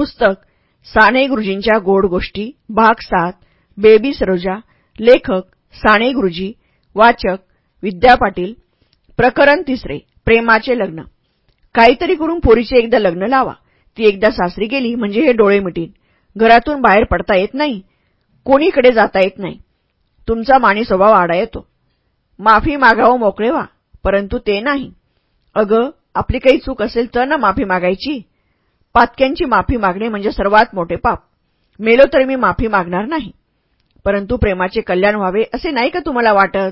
पुस्तक साने गुरुजींच्या गोड गोष्टी भाग सात बेबी सरोजा लेखक साने गुरुजी वाचक विद्या पाटील प्रकरण तिसरे प्रेमाचे लग्न. काहीतरी करून पोरीचे एकदा लग्न लावा. ती एकदा सासरी गेली म्हणजे हे डोळे मिटीन. घरातून बाहेर पडता येत नाही. कोणीकडे जाता येत नाही. तुमचा माणी स्वभाव आडा येतो. माफी मागावं मोकळे व्हा परंतु ते नाही. अगं आपली काही चूक असेल तर ना माफी मागायची? पातक्यांची माफी मागणे म्हणजे सर्वात मोठे पाप. मेलो तर मी माफी मागणार नाही. परंतु प्रेमाचे कल्याण व्हावे असे नाही का तुम्हाला वाटत?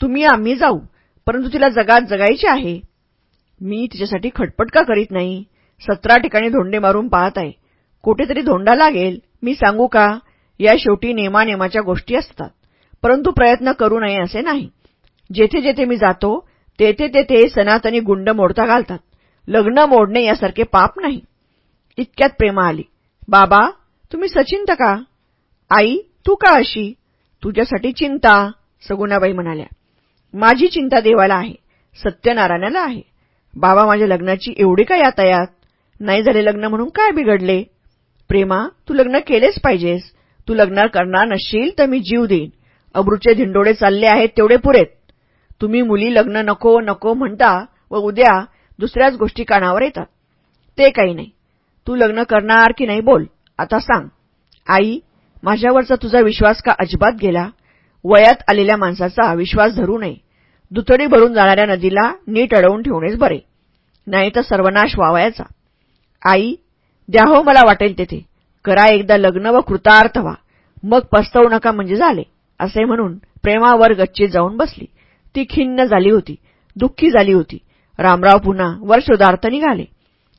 तुम्ही आम्ही जाऊ परंतु तिला जगात जगायचे आहे. मी तिच्यासाठी खटपट का करीत नाही? सतरा ठिकाणी धोंडे मारून पाहत आहे. कुठेतरी धोंडा लागेल. मी सांगू का? या शेवटी नेमानेमाच्या गोष्टी असतात. परंतु प्रयत्न करू नये असे नाही. जेथे जेथे मी जातो तेथे तेथे सनातनी गुंड मोडता घालतात. लग्न मोडणे यासारखे पाप नाही. इतक्यात प्रेमा आली. बाबा तुम्ही सचिंत का? आई तू का अशी? तुझ्यासाठी चिंता सगुणाबाई म्हणाल्या. माझी चिंता देवाला आहे सत्यनारायणाला आहे. बाबा माझ्या लग्नाची एवढी काय यातायात नाही झाले लग्न म्हणून काय बिघडले? प्रेमा तू लग्न केलेच पाहिजेस. तू लग्न करणार नसशील तर मी जीव देईन. अब्रूचे धिंडोडे चालले आहेत तेवढे पुरेत. तुम्ही मुली लग्न नको नको म्हणता व उद्या दुसऱ्याच गोष्टी कानावर येतात. ते काही नाही. तू लग्न करणार की नाही बोल. आता सांग. आई माझ्यावरचा तुझा विश्वास का अजिबात गेला? वयात आलेल्या माणसाचा विश्वास धरू नये. दुथडी भरून जाणाऱ्या नदीला नीट अडवून ठेवणेच बरे. नाही तर सर्वनाश व्हावायचा. आई द्या हो मला वाटेल तेथे. करा एकदा लग्न व कृतार्थ व्हा. मग पस्तवू नका म्हणजे झाले. असे म्हणून प्रेमावर गच्चीत जाऊन बसली. ती खिन्न झाली होती. दुःखी झाली होती. रामराव पुन्हा वर्षोदार्थ निघाले.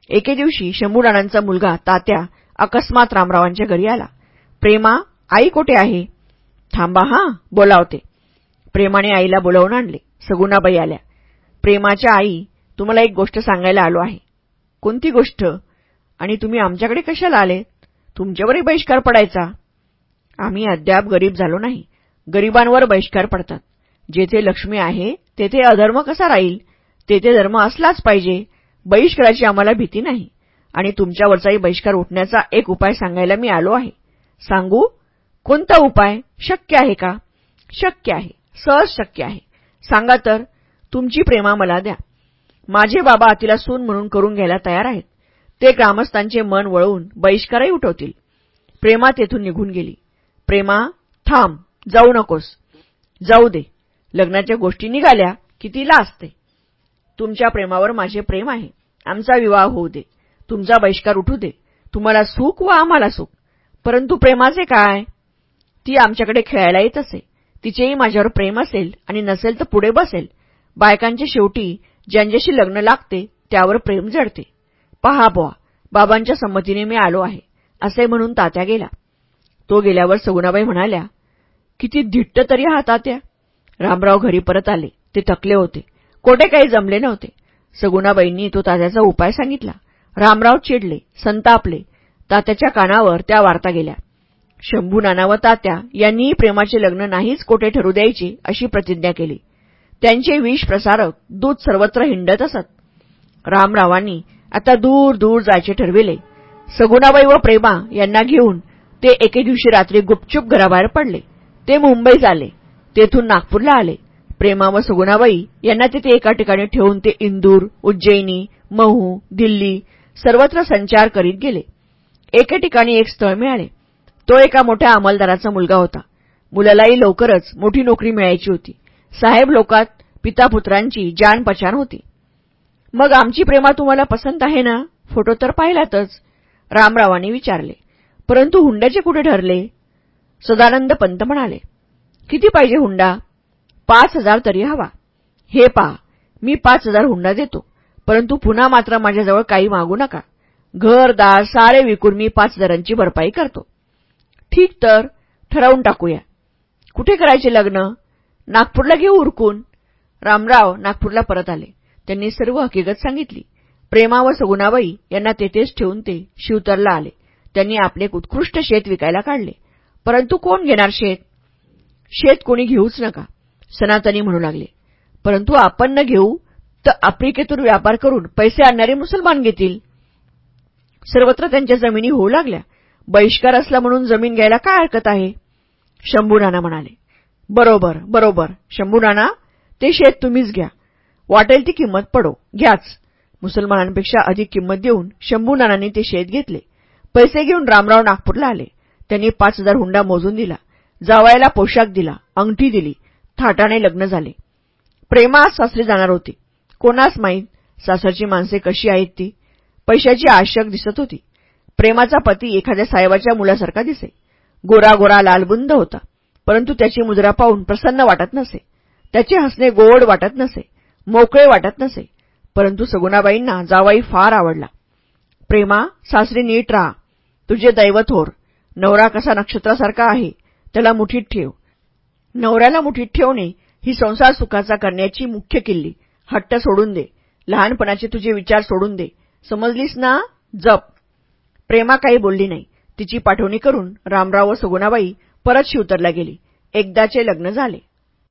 एके दिवशी शंभूराणांचा मुलगा तात्या अकस्मात रामरावांच्या घरी आला. प्रेमा आई कोठे आहे? थांबा हा बोलावते. प्रेमाने आईला बोलावून आणले. सगुणाबाई आल्या. प्रेमाच्या आई तुम्हाला एक गोष्ट सांगायला आलो आहे. कोणती गोष्ट? आणि तुम्ही आमच्याकडे कशाला आले? तुमच्यावरही बहिष्कार पडायचा. आम्ही अद्याप गरीब झालो नाही. गरिबांवर बहिष्कार पडतात. जेथे लक्ष्मी आहे तेथे अधर्म कसा राहील? तेथे धर्म असलाच पाहिजे. बहिष्काराची आम्हाला भीती नाही. आणि तुमच्यावरचाही बहिष्कार उठण्याचा एक उपाय सांगायला मी आलो आहे. सांगू? कोणता उपाय? शक्य आहे का? शक्य आहे. सहज शक्य आहे. सांगा तर तुमची प्रेमा मला द्या. माझे बाबा आतीला सून म्हणून करून घ्यायला तयार आहेत. ते ग्रामस्थांचे मन वळवून बहिष्कारही उठवतील. प्रेमा तेथून निघून गेली. प्रेमा थांब. जाऊ नकोस. जाऊ दे. लग्नाच्या गोष्टी निघाल्या की ती लाजते. तुमच्या प्रेमावर माझे प्रेम आहे. आमचा विवाह होऊ दे. तुमचा बहिष्कार उठू दे. तुम्हाला सुख व आम्हाला सुख. परंतु प्रेमाचे काय? ती आमच्याकडे खेळायला येत असे. तिचेही माझ्यावर प्रेम असेल आणि नसेल तर पुढे बसेल. बायकांचे शेवटी ज्यांच्याशी लग्न लागते त्यावर प्रेम जडते. पहा बुवा बाबांच्या संमतीने मी आलो आहे असे म्हणून तात्या गेला तो गेल्यावर सगुणाबाई म्हणाल्या किती धिट्ट तरी हा तात्या. रामराव घरी परत आले. ते थकले होते. कोठे काही जमले नव्हते. सगुणाबाईंनी तो तात्याचा उपाय सांगितला. रामराव चिडले संतापले. तात्याच्या कानावर त्या वार्ता गेल्या. शंभू नाना व तात्या यांनीही प्रेमाचे लग्न नाहीच कोठे ठरू द्यायचे अशी प्रतिज्ञा केली. त्यांचे विष प्रसारक दूध सर्वत्र हिंडत असत. रामरावांनी आता दूर दूर जायचे ठरविले. सगुणाबाई व प्रेमा यांना घेऊन ते एके दिवशी रात्री गुपचूप घराबाहेर पडले. ते मुंबईत आले तेथून नागपूरला आले. प्रेमा व सगुणाबाई यांना तिथे एका ठिकाणी ठेवून ते इंदूर उज्जैनी महू दिल्ली सर्वत्र संचार करीत गेले. एके ठिकाणी एक स्थळ मिळाले. तो एका मोठ्या अंमलदाराचा मुलगा होता. मुलालाही लवकरच मोठी नोकरी मिळायची होती. साहेब लोकात पितापुत्रांची जान पछाण होती. मग आमची प्रेमा तुम्हाला पसंत आहे ना? फोटो तर पाहिलातच रामरावांनी विचारले. परंतु हुंड्याचे कुठे ठरले? सदानंद पंत म्हणाले. किती पाहिजे हुंडा? पाच हजार तरी हवा. हे पहा मी पाच हजार हुंडा देतो परंतु पुन्हा मात्र माझ्याजवळ काही मागू नका. घरदार सारे विकून मी पाच हजारांची भरपाई करतो. ठीक तर ठरवून टाकूया. कुठे करायचे लग्न? नागपूरला घेऊ उरकून? रामराव नागपूरला परत आले. त्यांनी सर्व हकीकत सांगितली. प्रेमा व सगुणाबाई यांना तेथेच ठेवून ते शिवतरला आले. त्यांनी आपले उत्कृष्ट शेत विकायला काढले. परंतु कोण घेणार शेत? शेत कोणी घेऊच नका. सनातनी म्हणू लागले. परंतु आपण न घेऊ तर आफ्रिकेतून व्यापार करून पैसे आणणारे मुसलमान घेतील. सर्वत्र त्यांच्या जमिनी होऊ लागल्या. बहिष्कार असला म्हणून जमीन घ्यायला काय हरकत आहे? शंभूनाना म्हणाले. बरोबर बरोबर. शंभूनाना ते शेत तुम्हीच घ्या. वाटेल ती किंमत पडो. घ्याच. मुसलमानांपेक्षा अधिक किंमत देऊन शंभूनानांनी ते शेत घेतले. पैसे घेऊन रामराव नागपूरला आले. त्यांनी पाच हजार हुंडा मोजून दिला. जावायला पोशाख दिला. अंगठी दिली. थाटाने लग्न झाले. प्रेमा सासरी जाणार होती. कोणास माहीत सासरची माणसे कशी आहेत ती? पैशाची आशक दिसत होती. प्रेमाचा पती एखाद्या साहेबाच्या मुलासारखा दिसे. गोरा गोरा लालबुंद होता. परंतु त्याची मुद्रा पाहून प्रसन्न वाटत नसे. त्याचे हसणे गोड वाटत नसे. मोकळे वाटत नसे. परंतु सगुणाबाईंना जावाई फार आवडला. प्रेमा सासरी नीट राहा. तुझे दैवथोर नवरा कसा नक्षत्रासारखा आहे. त्याला मुठीत ठेव. नवऱ्याला मुठीत ठेवणे ही संसार सुखाचा करण्याची मुख्य किल्ली. हट्ट सोडून दे. लहानपणाचे तुझे विचार सोडून दे. समजलीस ना? जप. प्रेमा काही बोलली नाही. तिची पाठवणी करून रामराव व सगुणाबाई परत शिवतरला गेली. एकदाचे लग्न झाले.